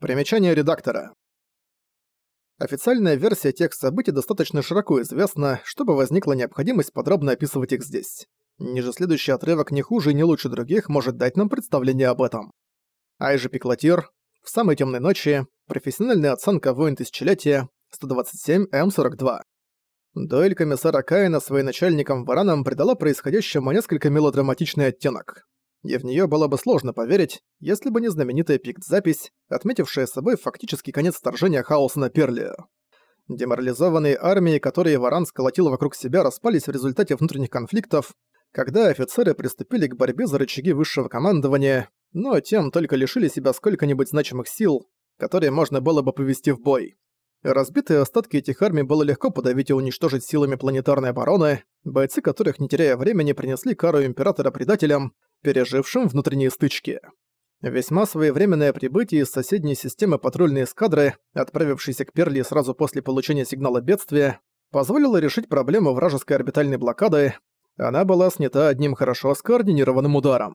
Примечание редактора. Официальная версия тех событий достаточно широко известна, чтобы возникла необходимость подробно описывать их здесь. Ниже следующий отрывок не хуже и не лучше других может дать нам представление об этом. Айжи Пиклотир, в самой темной ночи, профессиональная оценка воин тысячелетия, 127М42. Дуэль комиссара Каина своим начальником Вараном придала происходящему несколько мелодраматичный оттенок. И в нее было бы сложно поверить, если бы не знаменитая пикт-запись, отметившая собой фактически конец вторжения хаоса на Перлию. Деморализованные армии, которые Варан сколотил вокруг себя, распались в результате внутренних конфликтов, когда офицеры приступили к борьбе за рычаги высшего командования, но тем только лишили себя сколько-нибудь значимых сил, которые можно было бы повести в бой. Разбитые остатки этих армий было легко подавить и уничтожить силами планетарной обороны, бойцы которых, не теряя времени, принесли кару Императора предателям, пережившим внутренние стычки. Весьма своевременное прибытие из соседней системы патрульной эскадры, отправившейся к Перли сразу после получения сигнала бедствия, позволило решить проблему вражеской орбитальной блокады, она была снята одним хорошо скоординированным ударом.